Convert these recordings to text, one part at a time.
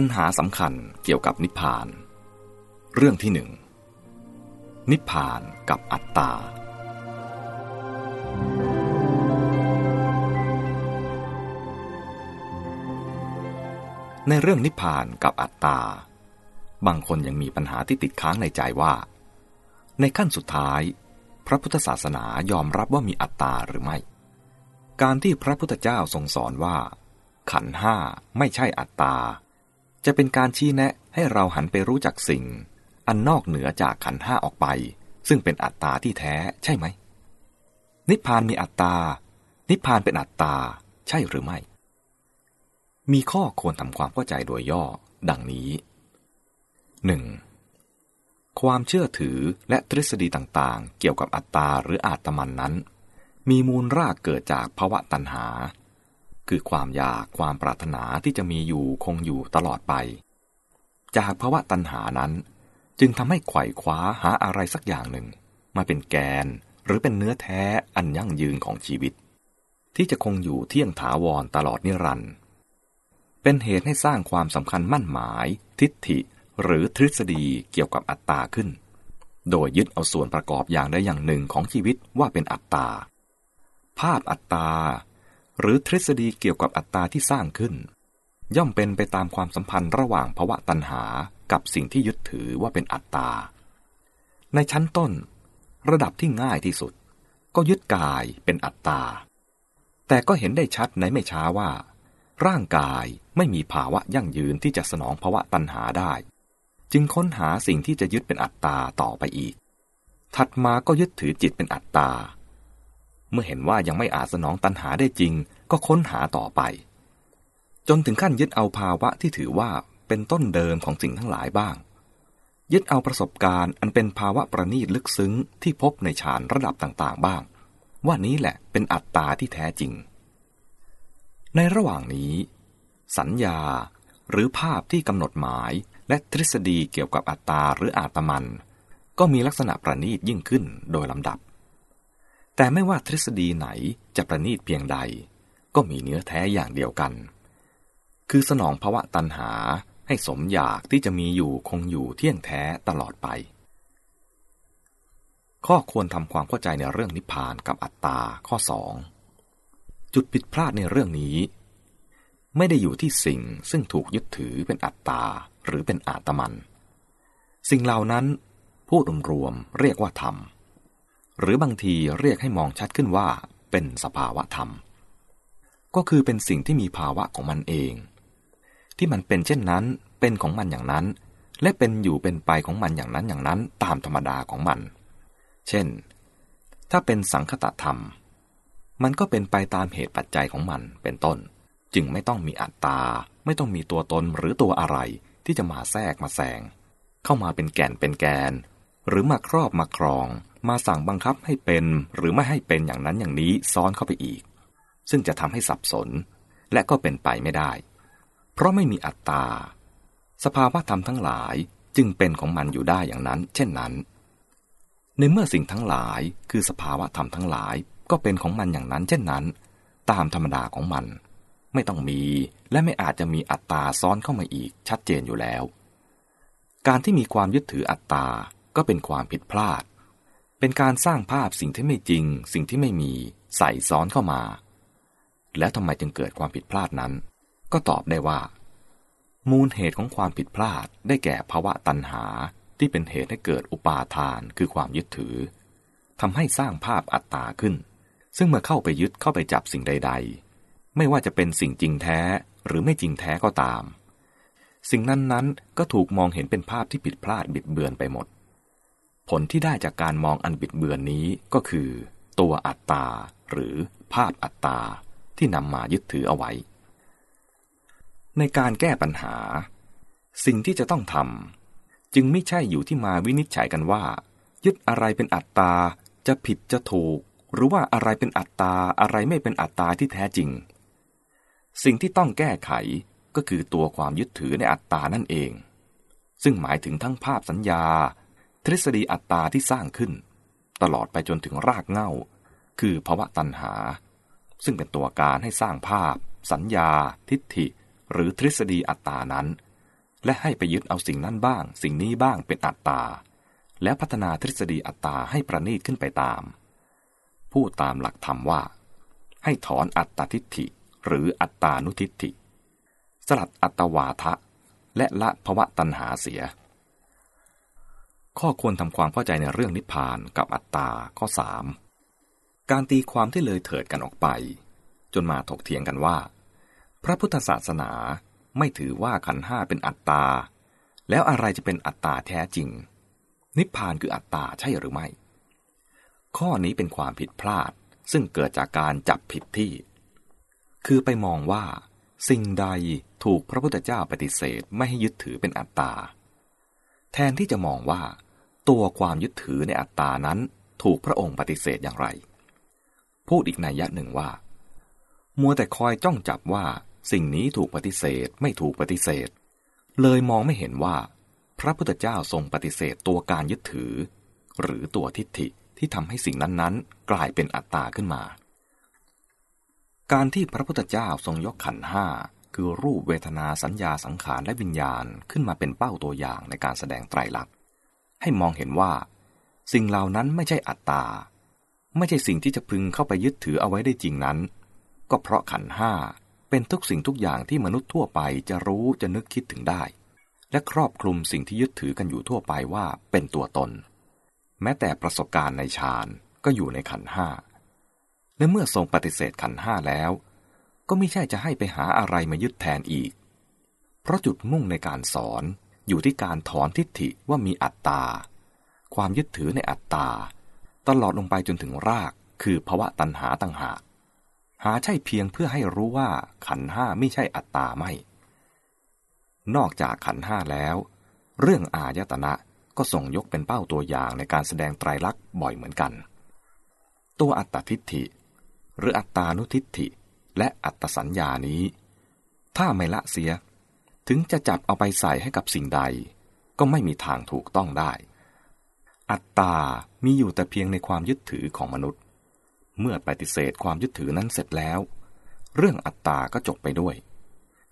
ปัญหาสำคัญเกี่ยวกับนิพพาน เรื่องที่หนึ่ง นิพพานกับอัตตา ในเรื่องนิพพานกับอัตตา บางคนยังมีปัญหาที่ติดค้างในใจว่า ในขั้นสุดท้าย พระพุทธศาสนายอมรับว่ามีอัตตาหรือไม่ การที่พระพุทธเจ้าทรงสอนว่าขันห้าไม่ใช่อัตตา จะเป็นการชี้แนะให้เราหันไปรู้จักสิ่ง อันนอกเหนือจากขันห้าออกไป ซึ่งเป็นอัตตาที่แท้ใช่ไหม นิพพานมีอัตตา นิพพานเป็นอัตตา ใช่หรือไม่ มีข้อควรทำความเข้าใจโดยย่อ ดังนี้ 1. ความเชื่อถือและทฤษฎีต่างๆ เกี่ยวกับอัตตาหรืออาตมันนั้น มีมูลรากเกิดจากภาวะตัณหา คือความอยากความปรารถนาที่จะมีอยู่คงอยู่ตลอดไป จากภาวะตัณหานั้น จึงทำให้ไขว่คว้าหาอะไรสักอย่างหนึ่ง มาเป็นแกนหรือเป็นเนื้อแท้อันยั่งยืนของชีวิต ที่จะคงอยู่เที่ยงถาวรตลอดนิรันดร์เป็นเหตุให้สร้างความสำคัญมั่นหมาย ทิฏฐิ หรือทฤษฎีเกี่ยวกับอัตตาขึ้น โดยยึดเอาส่วนประกอบอย่างใดอย่างหนึ่งของชีวิตว่าเป็นอัตตาภาพอัตตา หรือทฤษฎีเกี่ยวกับอัตตาที่สร้างขึ้น ย่อมเป็นไปตามความสัมพันธ์ระหว่างภวะตัณหากับสิ่งที่ยึดถือว่าเป็นอัตตา ในชั้นต้น ระดับที่ง่ายที่สุด ก็ยึดกายเป็นอัตตา แต่ก็เห็นได้ชัดในไม่ช้าว่า ร่างกายไม่มีภาวะยั่งยืนที่จะสนองภาวะตัณหาได้ จึงค้นหาสิ่งที่จะยึดเป็นอัตตาต่อไปอีก ถัดมาก็ยึดถือจิตเป็นอัตตา เมื่อเห็นว่ายังไม่อาจสนองตัณหาได้จริง ก็ค้นหาต่อไป จนถึงขั้นยึดเอาภาวะที่ถือว่าเป็นต้นเดิมของสิ่งทั้งหลายบ้าง ยึดเอาประสบการณ์อันเป็นภาวะประณีตลึกซึ้งที่พบในฌานระดับต่างๆ บ้าง ว่านี้แหละเป็นอัตตาที่แท้จริง ในระหว่างนี้ สัญญาหรือภาพที่กำหนดหมายและทฤษฎีเกี่ยวกับอัตตาหรืออาตมัน ก็มีลักษณะประณีตยิ่งขึ้นโดยลำดับ แต่ไม่ว่าทฤษฎีไหนจะประณีตเพียงใด ก็มีเนื้อแท้อย่างเดียวกัน คือสนองภาวะตัณหาให้สมอยากที่จะมีอยู่คงอยู่เที่ยงแท้ตลอดไป ข้อควรทำความเข้าใจในเรื่องนิพพานกับอัตตาข้อสองจุดผิดพลาดในเรื่องนี้ ไม่ได้อยู่ที่สิ่งซึ่งถูกยึดถือเป็นอัตตาหรือเป็นอาตมัน สิ่งเหล่านั้นพูดรวมๆเรียกว่าธรรม หรือบางทีเรียกให้มองชัดขึ้นว่า เป็นสภาวะธรรม ก็คือเป็นสิ่งที่มีภาวะของมันเอง ที่มันเป็นเช่นนั้น เป็นของมันอย่างนั้น และเป็นอยู่เป็นไปของมันอย่างนั้นอย่างนั้นตามธรรมดาของมัน เช่น ถ้าเป็นสังคตธรรม มันก็เป็นไปตามเหตุปัจจัยของมันเป็นต้น จึงไม่ต้องมีอัตตา ไม่ต้องมีตัวตนหรือตัวอะไรที่จะมาแทรกมาแซงเข้ามาเป็นแก่นเป็นแกน หรือมาครอบมาครอง มาสั่งบังคับให้เป็นหรือไม่ให้เป็นอย่างนั้นอย่างนี้ซ้อนเข้าไปอีก ซึ่งจะทำให้สับสน และก็เป็นไปไม่ได้ เพราะไม่มีอัตตา สภาวะธรรมทั้งหลายจึงเป็นของมันอยู่ได้อย่างนั้น เช่นนั้น ในเมื่อสิ่งทั้งหลายคือสภาวะธรรมทั้งหลายก็เป็นของมันอย่างนั้น เช่นนั้น ตามธรรมดาของมัน ไม่ต้องมีและไม่อาจจะมีอัตตาซ้อนเข้ามาอีกชัดเจนอยู่แล้ว การที่มีความยึดถืออัตตาก็เป็นความผิดพลาด เป็นการสร้างภาพสิ่งที่ไม่จริง สิ่งที่ไม่มีใส่ซ้อนเข้ามา แล้วทำไมจึงเกิดความผิดพลาดนั้น ก็ตอบได้ว่า มูลเหตุของความผิดพลาดได้แก่ภาวะตัณหาที่เป็นเหตุให้เกิดอุปาทานคือความยึดถือทำให้สร้างภาพอัตตาขึ้น ซึ่งเมื่อเข้าไปยึดเข้าไปจับสิ่งใด ๆ ไม่ว่าจะเป็นสิ่งจริงแท้หรือไม่จริงแท้ก็ตาม สิ่งนั้นๆก็ถูกมองเห็นเป็นภาพที่ผิดพลาดบิดเบือนไปหมด ผลที่ได้จากการมองอันบิดเบือนนี้ก็คือ ตัวอัตตา หรือภาพอัตตา ที่นำมายึดถือเอาไว้ ในการแก้ปัญหา สิ่งที่จะต้องทำจึงไม่ใช่อยู่ที่มาวินิจฉัยกันว่า ยึดอะไรเป็นอัตตา จะผิดจะถูก หรือว่าอะไรเป็นอัตตา อะไรไม่เป็นอัตตาที่แท้จริง สิ่งที่ต้องแก้ไขก็คือตัวความยึดถือในอัตตานั่นเอง ซึ่งหมายถึงทั้งภาพสัญญา ทฤษฎีอัตตาที่สร้างขึ้น ตลอดไปจนถึงรากเง้าคือภาวะตัณหา ซึ่งเป็นตัวการให้สร้างภาพ สัญญา ทิฏฐิ หรือทฤษฎีอัตตานั้น และให้ไปยึดเอาสิ่งนั้นบ้าง สิ่งนี้บ้างเป็นอัตตา แล้วพัฒนาทฤษฎีอัตตาให้ประณีตขึ้นไปตาม พูดตามหลักธรรมว่า ให้ถอนอัตตทิฏฐิ หรืออัตตานุทิฏฐิ สลัดอัตวาทะและละภวะตัณหาเสีย ข้อควรทำความเข้าใจในเรื่องนิพพานกับอัตตาข้อสามการตีความที่เลยเถิดกันออกไป จนมาถกเถียงกันว่า พระพุทธศาสนาไม่ถือว่าขันห้าเป็นอัตตา แล้วอะไรจะเป็นอัตตาแท้จริง นิพพานคืออัตตาใช่หรือไม่ ข้อนี้เป็นความผิดพลาดซึ่งเกิดจากการจับผิดที่ คือไปมองว่า สิ่งใดถูกพระพุทธเจ้าปฏิเสธไม่ให้ยึดถือเป็นอัตตา แทนที่จะมองว่า ตัวความยึดถือในอัตตานั้นถูกพระองค์ปฏิเสธอย่างไร พูดอีกนัยยะหนึ่งว่า มัวแต่คอยจ้องจับว่าสิ่งนี้ถูกปฏิเสธไม่ถูกปฏิเสธ เลยมองไม่เห็นว่า พระพุทธเจ้าทรงปฏิเสธตัวการยึดถือ หรือตัวทิฏฐิที่ทำให้สิ่งนั้นๆ กลายเป็นอัตตาขึ้นมา การที่พระพุทธเจ้าทรงยกขันห้าคือรูปเวทนาสัญญาสังขารและวิญญาณขึ้นมาเป็นเป้าตัวอย่างในการแสดงไตรลักษณ์ ให้มองเห็นว่า สิ่งเหล่านั้นไม่ใช่อัตตา ไม่ใช่สิ่งที่จะพึงเข้าไปยึดถือเอาไว้ได้จริงนั้น ก็เพราะขันห้าเป็นทุกสิ่งทุกอย่างที่มนุษย์ทั่วไปจะรู้จะนึกคิดถึงได้ และครอบคลุมสิ่งที่ยึดถือกันอยู่ทั่วไปว่าเป็นตัวตน แม้แต่ประสบการณ์ในฌานก็อยู่ในขันห้าและเมื่อทรงปฏิเสธขันห้าแล้ว ก็ไม่ใช่จะให้ไปหาอะไรมายึดแทนอีก เพราะจุดมุ่งในการสอน อยู่ที่การถอนทิฏฐิว่ามีอัตตา ความยึดถือในอัตตา ตลอดลงไปจนถึงรากคือภวะตัณหาต่างหากหาใช่เพียงเพื่อให้รู้ว่าขันห้าไม่ใช่อัตตาไม่ นอกจากขันห้าแล้ว เรื่องอายตนะก็ส่งยกเป็นเป้าตัวอย่างในการแสดงไตรลักษณ์บ่อยเหมือนกัน ตัวอัตตทิฏฐิ หรืออัตตานุทิฏฐิ และอัตตสัญญานี้ ถ้าไม่ละเสีย ถึงจะจับเอาไปใส่ให้กับสิ่งใด ก็ไม่มีทางถูกต้องได้ อัตตา มีอยู่แต่เพียงในความยึดถือของมนุษย์ เมื่อปฏิเสธความยึดถือนั้นเสร็จแล้ว เรื่องอัตตาก็จบไปด้วย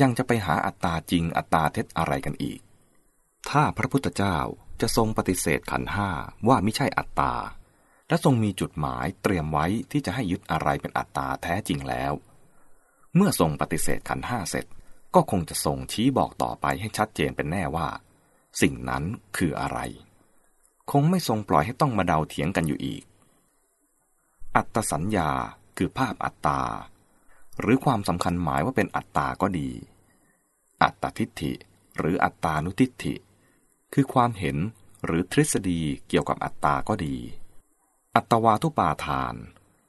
ยังจะไปหาอัตตาจริงอัตตาเท็จอะไรกันอีก ถ้าพระพุทธเจ้าจะทรงปฏิเสธขันห้าว่าไม่ใช่อัตตา และทรงมีจุดหมายเตรียมไว้ที่จะให้ยึดอะไรเป็นอัตตาแท้จริงแล้ว เมื่อทรงปฏิเสธขันห้าเสร็จ ก็คงจะทรงชี้บอกต่อไปให้ชัดเจนเป็นแน่ว่า สิ่งนั้นคืออะไร คงไม่ทรงปล่อยให้ต้องมาเดาเถียงกันอยู่อีก อัตสัญญาคือภาพอัตตา หรือความสำคัญหมายว่าเป็นอัตตาก็ดี อัตตทิฏฐิ หรืออัตตานุทิฏฐิ คือความเห็นหรือทฤษฎีเกี่ยวกับอัตตาก็ดี อัตวาทุปาทาน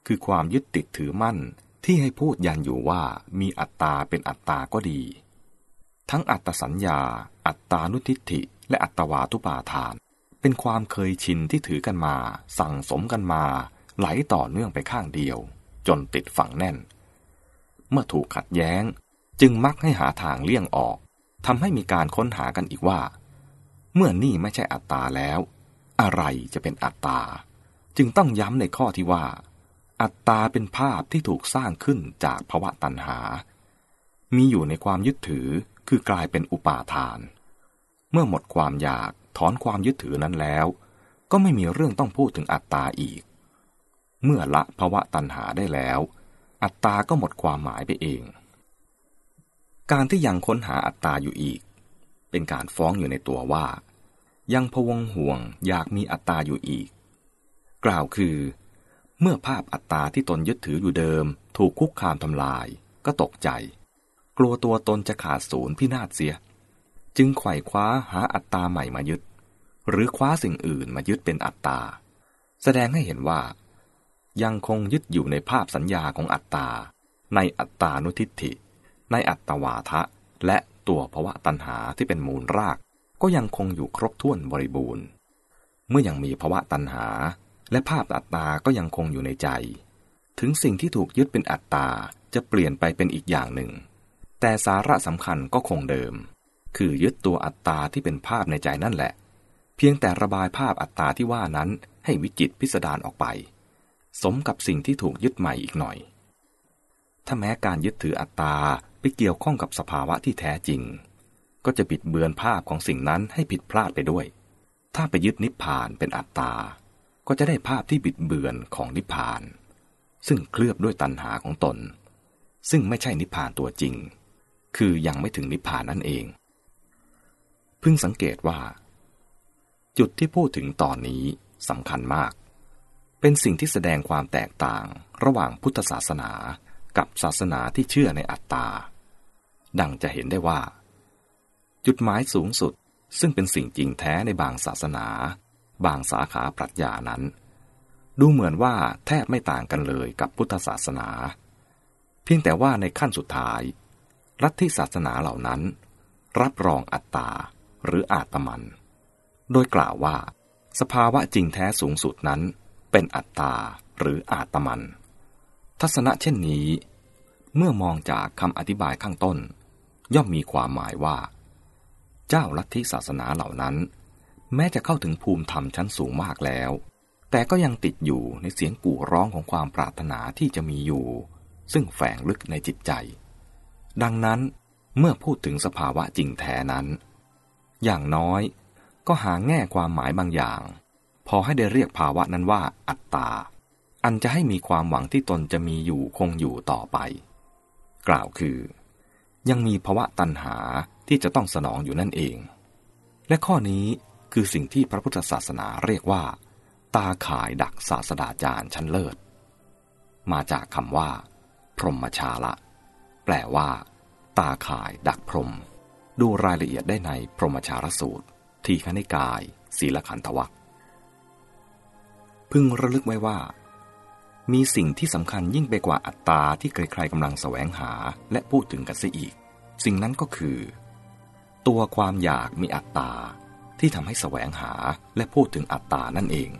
คือความยึดติดถือมั่น ที่ให้พูดยันอยู่ว่ามีอัตตาเป็นอัตตาก็ดี ทั้งอัตสัญญา อัตตานุทิฏฐิ และอัตวาทุปาทาน เป็นความเคยชินที่ถือกันมา สั่งสมกันมา ไหลต่อเนื่องไปข้างเดียว จนติดฝังแน่น เมื่อถูกขัดแย้ง จึงมักให้หาทางเลี่ยงออกทำให้มีการค้นหากันอีกว่า เมื่อนี่ไม่ใช่อัตตาแล้ว อะไรจะเป็นอัตตา จึงต้องย้ำในข้อที่ว่า อัตตาเป็นภาพที่ถูกสร้างขึ้นจากภวะตัณหา มีอยู่ในความยึดถือคือกลายเป็นอุปาทาน เมื่อหมดความอยากถอนความยึดถือนั้นแล้ว ก็ไม่มีเรื่องต้องพูดถึงอัตตาอีก เมื่อละภาวะตัณหาได้แล้ว อัตตาก็หมดความหมายไปเอง การที่ยังค้นหาอัตตาอยู่อีก เป็นการฟ้องอยู่ในตัวว่า ยังพวงห่วงอยากมีอัตตาอยู่อีก กล่าวคือ เมื่อภาพอัตตาที่ตนยึดถืออยู่เดิม ถูกคุกคามทำลาย ก็ตกใจ กลัวตัวตนจะขาดศูนย์พินาศเสีย จึงไขว่คว้าหาอัตตาใหม่มายึด หรือคว้าสิ่งอื่นมายึดเป็นอัตตา แสดงให้เห็นว่า ยังคงยึดอยู่ในภาพสัญญาของอัตตา ในอัตตานุทิฏฐิ ในอัตตวาทะ และตัวภวะตัณหาที่เป็นมูลราก ก็ยังคงอยู่ครบถ้วนบริบูรณ์ เมื่อยังมีภวะตัณหา และภาพอัตตาก็ยังคงอยู่ในใจ ถึงสิ่งที่ถูกยึดเป็นอัตตาจะเปลี่ยนไปเป็นอีกอย่างหนึ่ง แต่สาระสำคัญก็คงเดิม คือยึดตัวอัตตาที่เป็นภาพในใจนั่นแหละ เพียงแต่ระบายภาพอัตตาที่ว่านั้นให้วิจิตพิสดารออกไป สมกับสิ่งที่ถูกยึดใหม่อีกหน่อย ถ้าแม้การยึดถืออัตตาไปเกี่ยวข้องกับสภาวะที่แท้จริง ก็จะบิดเบือนภาพของสิ่งนั้นให้ผิดพลาดไปด้วย ถ้าไปยึดนิพพานเป็นอัตตา ก็จะได้ภาพที่บิดเบือนของนิพพาน ซึ่งเคลือบด้วยตัณหาของตน ซึ่งไม่ใช่นิพพานตัวจริง คือยังไม่ถึงนิพพานนั่นเองพึงสังเกตว่า จุดที่พูดถึงตอนนี้สำคัญมาก เป็นสิ่งที่แสดงความแตกต่างระหว่างพุทธศาสนากับศาสนาที่เชื่อในอัตตา ดังจะเห็นได้ว่า จุดหมายสูงสุดซึ่งเป็นสิ่งจริงแท้ในบางศาสนา บางสาขาปรัชญานั้น ดูเหมือนว่าแทบไม่ต่างกันเลยกับพุทธศาสนา เพียงแต่ว่าในขั้นสุดท้ายลัทธิศาสนาเหล่านั้น รับรองอัตตาหรืออาตมัน โดยกล่าวว่า สภาวะจริงแท้สูงสุดนั้น เป็นอัตตาหรืออาตมัน ทัศนะเช่นนี้ เมื่อมองจากคำอธิบายข้างต้น ย่อมมีความหมายว่า เจ้าลัทธิศาสนาเหล่านั้น แม้จะเข้าถึงภูมิธรรมชั้นสูงมากแล้ว แต่ก็ยังติดอยู่ในเสียงกู่ร้องของความปรารถนาที่จะมีอยู่ ซึ่งแฝงลึกในจิตใจ ดังนั้นเมื่อพูดถึงสภาวะจริงแท้นั้น อย่างน้อยก็หาแง่ความหมายบางอย่าง พอให้ได้เรียกภาวะนั้นว่าอัตตา อันจะให้มีความหวังที่ตนจะมีอยู่คงอยู่ต่อไป กล่าวคือ ยังมีภาวะตัณหาที่จะต้องสนองอยู่นั่นเอง และข้อนี้ คือสิ่งที่พระพุทธศาสนาเรียกว่า ตาข่ายดักศาสดาจารย์ชั้นเลิศ มาจากคำว่า พรหมชาละ แปลว่า ตาข่ายดักพรหมดูรายละเอียดได้ในพรหมชารสูตร ทีคณิกาย ศีลขันธวัคพึงระลึกไว้ว่า มีสิ่งที่สำคัญยิ่งไปกว่าอัตตาที่ใครๆกำลังแสวงหาและพูดถึงกันเสียอีก สิ่งนั้นก็คือ ตัวความอยากมีอัตตา ที่ทำให้แสวงหาและพูดถึงอัตตานั่นเอง